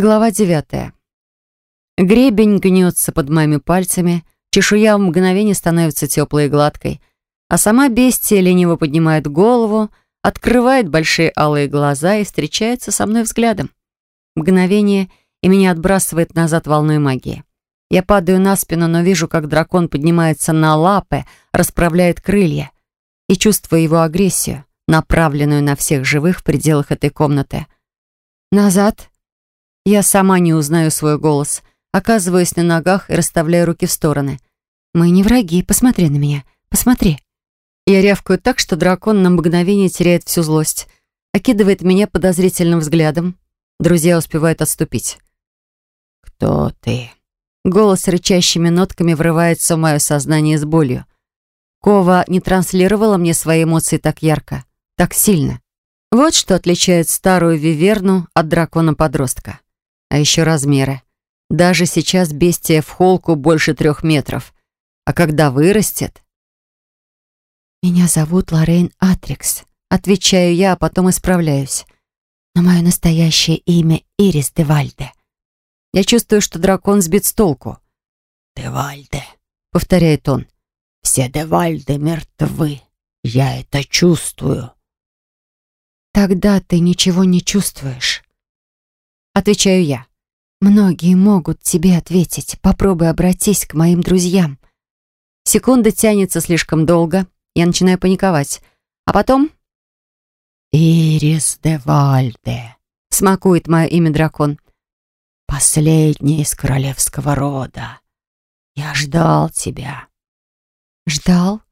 Глава девятая. Гребень гнется под моими пальцами, чешуя в мгновение становится теплой и гладкой, а сама бестия лениво поднимает голову, открывает большие алые глаза и встречается со мной взглядом. Мгновение, и меня отбрасывает назад волной магии. Я падаю на спину, но вижу, как дракон поднимается на лапы, расправляет крылья и чувствую его агрессию, направленную на всех живых в пределах этой комнаты. Назад я сама не узнаю свой голос, оказываюсь на ногах и расставляю руки в стороны. «Мы не враги, посмотри на меня, посмотри». Я рявкаю так, что дракон на мгновение теряет всю злость, окидывает меня подозрительным взглядом. Друзья успевают отступить. «Кто ты?» Голос рычащими нотками врывается в мое сознание с болью. Кова не транслировала мне свои эмоции так ярко, так сильно. Вот что отличает старую виверну от дракона-подростка. А еще размеры. Даже сейчас бестия в холку больше трех метров. А когда вырастет... «Меня зовут Лоррейн Атрикс», — отвечаю я, а потом исправляюсь. «Но мое настоящее имя Ирис де Вальде». Я чувствую, что дракон сбит с толку. «Де Вальде», — повторяет он. «Все де Вальде мертвы. Я это чувствую». «Тогда ты ничего не чувствуешь». Отвечаю я. Многие могут тебе ответить. Попробуй обратись к моим друзьям. Секунда тянется слишком долго. Я начинаю паниковать. А потом... «Ирис де Вальде», — смакует мое имя дракон. «Последний из королевского рода. Я ждал тебя». «Ждал?»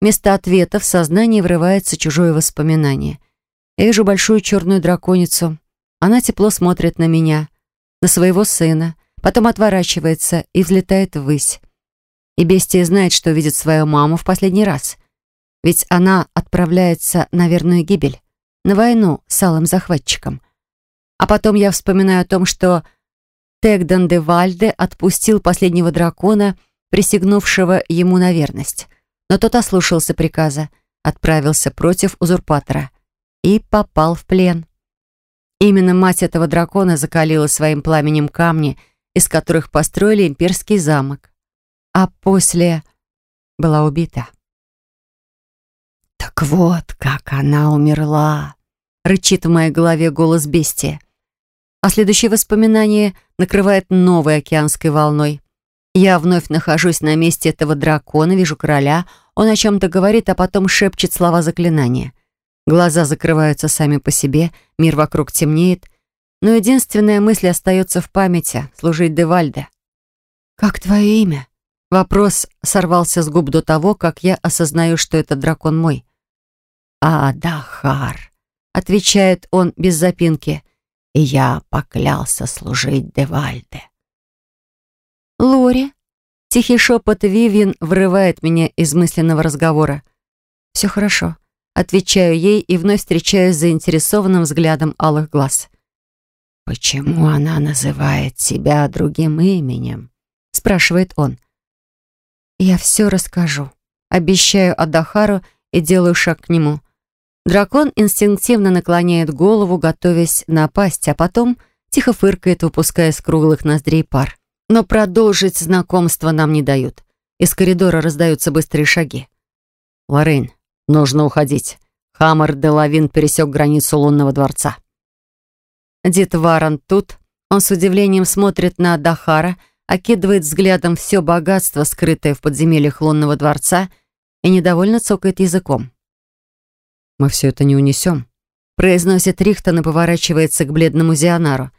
Вместо ответа в сознании врывается чужое воспоминание. Я вижу большую черную драконицу, она тепло смотрит на меня, на своего сына, потом отворачивается и взлетает ввысь. И бестия знает, что видит свою маму в последний раз. Ведь она отправляется на верную гибель, на войну с алым захватчиком. А потом я вспоминаю о том, что Тегдан де Вальде отпустил последнего дракона, присягнувшего ему на верность. Но тот ослушался приказа, отправился против узурпатора и попал в плен. Именно мать этого дракона закалила своим пламенем камни, из которых построили имперский замок. А после была убита. «Так вот, как она умерла!» — рычит в моей голове голос бестия. А следующее воспоминание накрывает новой океанской волной. Я вновь нахожусь на месте этого дракона, вижу короля, он о чем-то говорит, а потом шепчет слова заклинания. Глаза закрываются сами по себе, мир вокруг темнеет, но единственная мысль остается в памяти — служить Девальде. «Как твое имя?» Вопрос сорвался с губ до того, как я осознаю, что это дракон мой. «Адахар», — отвечает он без запинки, — «и я поклялся служить Девальде». «Лори?» — тихий шепот Вивьен вырывает меня из мысленного разговора. «Все хорошо. Отвечаю ей и вновь встречаюсь заинтересованным взглядом алых глаз. «Почему она называет себя другим именем?» спрашивает он. «Я все расскажу». Обещаю Адахару и делаю шаг к нему. Дракон инстинктивно наклоняет голову, готовясь напасть, а потом тихо фыркает, выпуская из круглых ноздрей пар. Но продолжить знакомство нам не дают. Из коридора раздаются быстрые шаги. «Лоррейн, Нужно уходить. Хаммер де Лавин пересек границу лунного дворца. Дед Варон тут. Он с удивлением смотрит на Дахара, окидывает взглядом все богатство, скрытое в подземельях лунного дворца, и недовольно цокает языком. «Мы все это не унесем», — произносит Рихтон и поворачивается к бледному Зионару.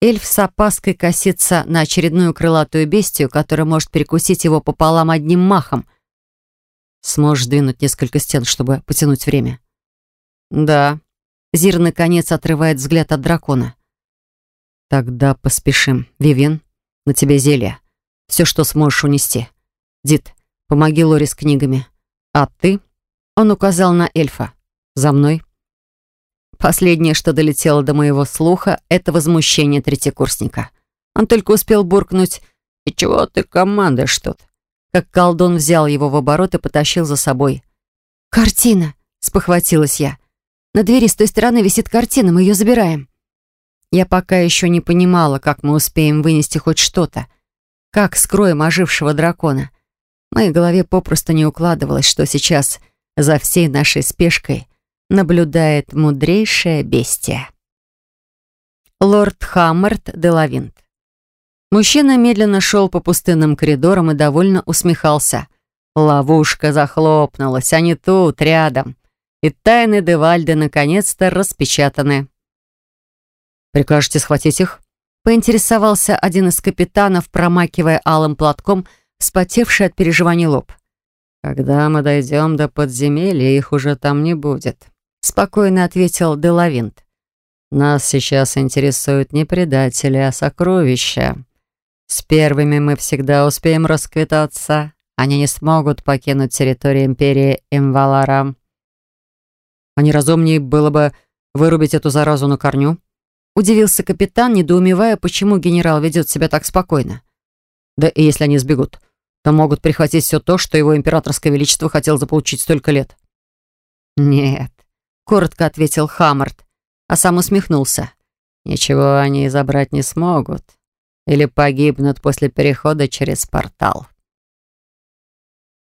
Эльф с опаской косится на очередную крылатую бестию, которая может перекусить его пополам одним махом — Сможешь двинуть несколько стен, чтобы потянуть время?» «Да». Зир, наконец, отрывает взгляд от дракона. «Тогда поспешим. Вивен, на тебе зелье. Все, что сможешь унести. Дид, помоги Лори с книгами. А ты?» Он указал на эльфа. «За мной». Последнее, что долетело до моего слуха, это возмущение третьекурсника. Он только успел буркнуть «И чего ты командуешь тут?» Как колдун взял его в оборот и потащил за собой. «Картина!» — спохватилась я. «На двери с той стороны висит картина, мы ее забираем». Я пока еще не понимала, как мы успеем вынести хоть что-то. Как скроем ожившего дракона. В моей голове попросту не укладывалось, что сейчас за всей нашей спешкой наблюдает мудрейшее бестия. Лорд Хаммерт де Лавинт. Мужчина медленно шел по пустынным коридорам и довольно усмехался. Ловушка захлопнулась, они тут, рядом. И тайны Девальды наконец-то распечатаны. «Прикажете схватить их?» Поинтересовался один из капитанов, промакивая алым платком вспотевший от переживаний лоб. «Когда мы дойдем до подземелья, их уже там не будет», — спокойно ответил Делавинт. «Нас сейчас интересуют не предатели, а сокровища. С первыми мы всегда успеем расквитаться. Они не смогут покинуть территорию Империи Имвалара». «А не разумнее было бы вырубить эту заразу на корню?» Удивился капитан, недоумевая, почему генерал ведет себя так спокойно. Да и если они сбегут, то могут прихватить все то, что его императорское величество хотел заполучить столько лет. «Нет», — коротко ответил Хаммард, а сам усмехнулся. «Ничего они забрать не смогут. Или погибнут после перехода через портал».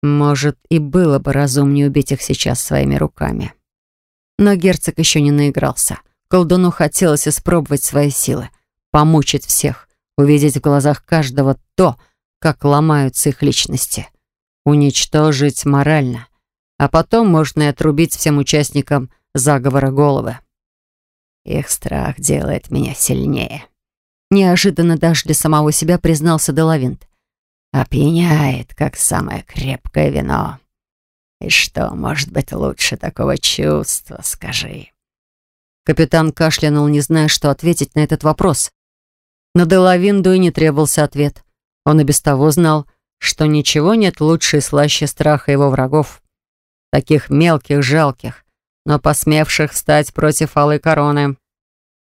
Может, и было бы разумнее убить их сейчас своими руками. Но герцог еще не наигрался. Колдуну хотелось испробовать свои силы, помучить всех, увидеть в глазах каждого то, как ломаются их личности. Уничтожить морально. А потом можно и отрубить всем участникам заговора головы. Их страх делает меня сильнее. Неожиданно даже для самого себя признался Делавинт. Опьяняет, как самое крепкое вино. И что может быть лучше такого чувства, скажи? Капитан кашлянул, не зная, что ответить на этот вопрос. Но Делавинду и не требовался ответ. Он и без того знал, что ничего нет лучше и слаще страха его врагов. Таких мелких, жалких, но посмевших встать против алой короны.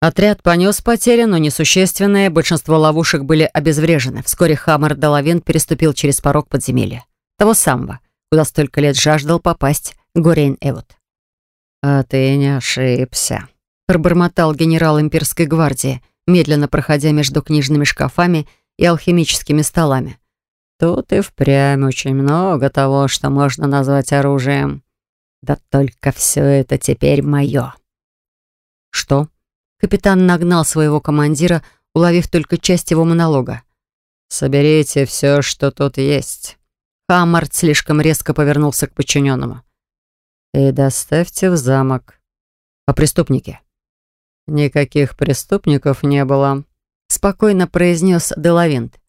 Отряд понес потери, но несущественные. Большинство ловушек были обезврежены. Вскоре Хаммер Делавин переступил через порог подземелья. Того самого, куда столько лет жаждал попасть Горейн Эвот. «А ты не ошибся», пробормотал генерал имперской гвардии, медленно проходя между книжными шкафами и алхимическими столами. «Тут и впрямь очень много того, что можно назвать оружием. Да только все это теперь мое». «Что?» Капитан нагнал своего командира, уловив только часть его монолога. «Соберите все, что тут есть». Хаммард слишком резко повернулся к подчиненному. «И доставьте в замок». «А преступники?» «Никаких преступников не было», — спокойно произнес Делавинт.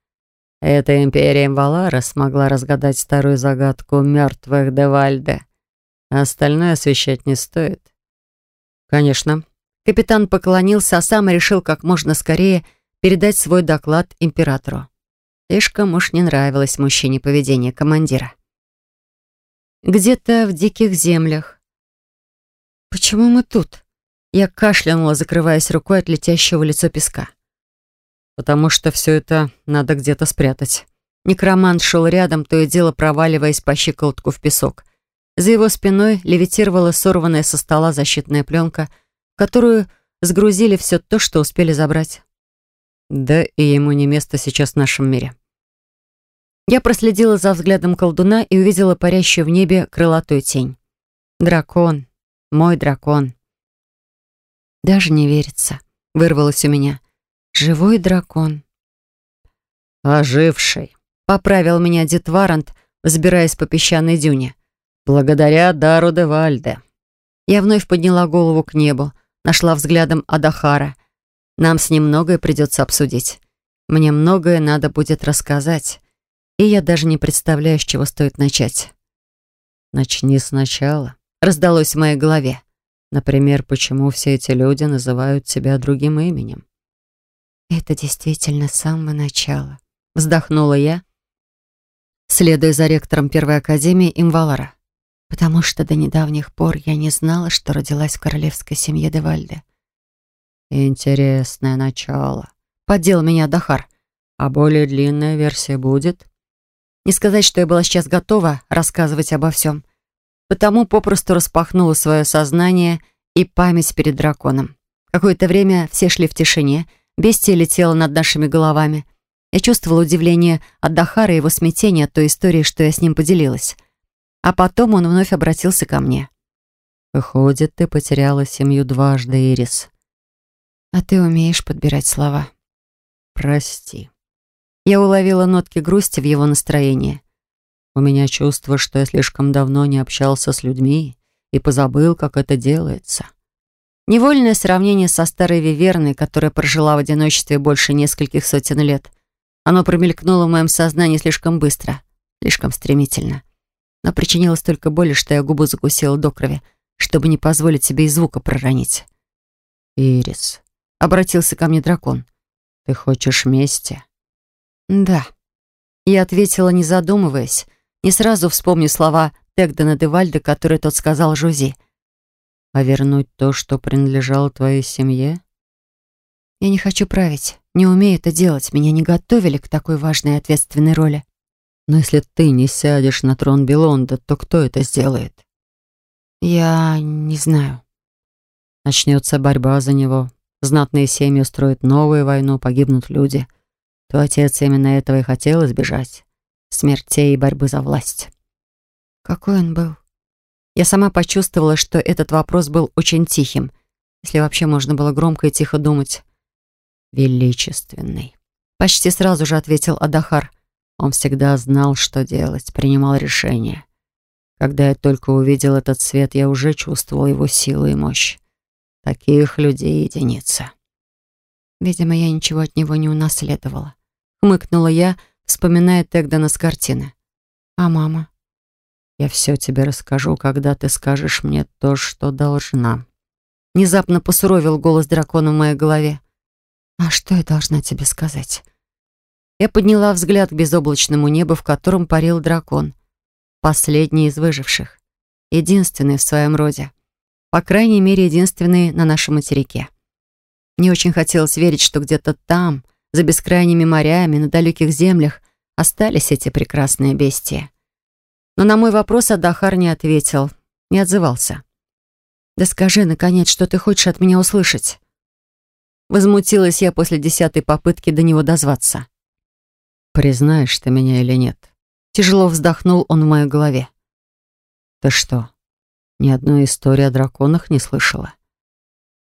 «Эта империя Имвалара смогла разгадать старую загадку мертвых Девальде. Остальное освещать не стоит». «Конечно». Капитан поклонился, а сам решил как можно скорее передать свой доклад императору. Слишком уж не нравилось мужчине поведение командира. «Где-то в диких землях». «Почему мы тут?» Я кашлянула, закрываясь рукой от летящего лицо песка. «Потому что все это надо где-то спрятать». Некромант шел рядом, то и дело проваливаясь по щиколотку в песок. За его спиной левитировала сорванная со стола защитная пленка, которую сгрузили все то, что успели забрать. Да и ему не место сейчас в нашем мире. Я проследила за взглядом колдуна и увидела парящую в небе крылатую тень. Дракон. Мой дракон. Даже не верится. Вырвалось у меня. Живой дракон. Оживший. Поправил меня дед Варант, взбираясь по песчаной дюне. Благодаря дару де Вальде. Я вновь подняла голову к небу, нашла взглядом Адахара. Нам с ним многое придется обсудить. Мне многое надо будет рассказать. И я даже не представляю, с чего стоит начать. «Начни сначала», — раздалось в моей голове. Например, почему все эти люди называют себя другим именем? Это действительно с самого начала. Вздохнула я, следуя за ректором Первой Академии Имвалара. Потому что до недавних пор я не знала, что родилась в королевской семье Девальде. Интересное начало. Поддел меня Дахар. А более длинная версия будет? Не сказать, что я была сейчас готова рассказывать обо всем потому попросту распахнула свое сознание и память перед драконом. Какое-то время все шли в тишине, бестия летела над нашими головами. Я чувствовала удивление от Дахара и его смятение от той истории, что я с ним поделилась. А потом он вновь обратился ко мне. «Выходит, ты потеряла семью дважды, Ирис». «А ты умеешь подбирать слова». «Прости». Я уловила нотки грусти в его настроении. «У меня чувство, что я слишком давно не общался с людьми и позабыл, как это делается». Невольное сравнение со старой Виверной, которая прожила в одиночестве больше нескольких сотен лет. Оно промелькнуло в моем сознании слишком быстро, слишком стремительно. Но причинило столько боли, что я губу закусила до крови, чтобы не позволить себе и звука проронить. «Ирис», — обратился ко мне дракон, — «ты хочешь мести?» «Да». Я ответила, не задумываясь, не сразу вспомню слова Тегдена Девальда, которые тот сказал Жузи. А вернуть то, что принадлежало твоей семье? Я не хочу править, не умею это делать. Меня не готовили к такой важной и ответственной роли. Но если ты не сядешь на трон Белонда, то кто это сделает? Я не знаю. Начнется борьба за него. Знатные семьи устроят новую войну, погибнут люди. Твой отец именно этого и хотел избежать. Смертей и борьбы за власть. Какой он был? Я сама почувствовала, что этот вопрос был очень тихим, если вообще можно было громко и тихо думать. «Величественный», — почти сразу же ответил Адахар. Он всегда знал, что делать, принимал решения. Когда я только увидел этот свет, я уже чувствовал его силу и мощь. Таких людей единица. Видимо, я ничего от него не унаследовала. Хмыкнула я, вспоминая Тегдана с картины. А мама? Я все тебе расскажу, когда ты скажешь мне то, что должна». Внезапно посуровил голос дракона в моей голове. «А что я должна тебе сказать?» Я подняла взгляд к безоблачному небу, в котором парил дракон. Последний из выживших. Единственный в своем роде. По крайней мере, единственный на нашем материке. Мне очень хотелось верить, что где-то там, за бескрайними морями, на далеких землях, остались эти прекрасные бестии. Но на мой вопрос Адахар не ответил, не отзывался. «Да скажи, наконец, что ты хочешь от меня услышать?» Возмутилась я после десятой попытки до него дозваться. «Признаешь ты меня или нет?» Тяжело вздохнул он в моей голове. «Ты что, ни одной истории о драконах не слышала?»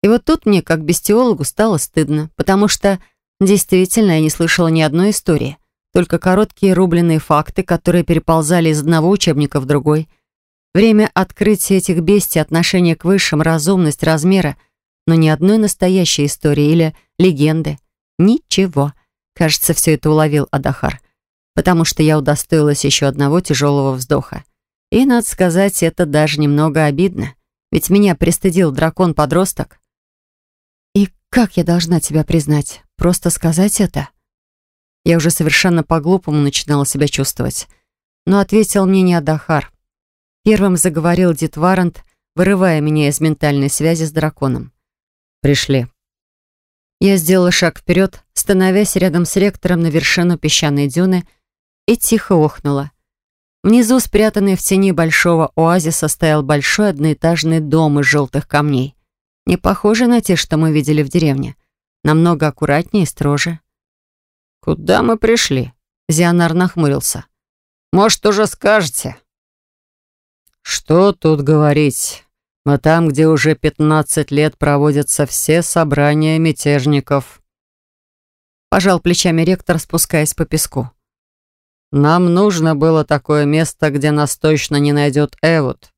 И вот тут мне, как бестиологу, стало стыдно, потому что действительно я не слышала ни одной истории только короткие рубленые факты, которые переползали из одного учебника в другой. Время открытия этих бестий, отношение к высшим, разумность, размера, но ни одной настоящей истории или легенды. Ничего. Кажется, все это уловил Адахар, потому что я удостоилась еще одного тяжелого вздоха. И, надо сказать, это даже немного обидно, ведь меня пристыдил дракон-подросток. И как я должна тебя признать? Просто сказать это? Я уже совершенно по-глупому начинала себя чувствовать. Но ответил мне не Адахар. Первым заговорил Дит Варант, вырывая меня из ментальной связи с драконом. «Пришли». Я сделала шаг вперед, становясь рядом с ректором на вершину песчаной дюны и тихо охнула. Внизу, спрятанный в тени большого оазиса, стоял большой одноэтажный дом из желтых камней. Не похожий на те, что мы видели в деревне. Намного аккуратнее и строже. «Куда мы пришли?» Зионар нахмурился. «Может, уже скажете?» «Что тут говорить? Мы там, где уже пятнадцать лет проводятся все собрания мятежников». Пожал плечами ректор, спускаясь по песку. «Нам нужно было такое место, где нас точно не найдет Эвуд.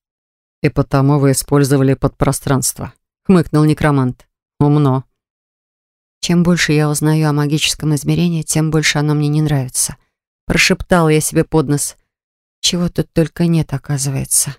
И потому вы использовали подпространство», — хмыкнул некромант. «Умно». Чем больше я узнаю о магическом измерении, тем больше оно мне не нравится. Прошептала я себе под нос. Чего тут только нет, оказывается.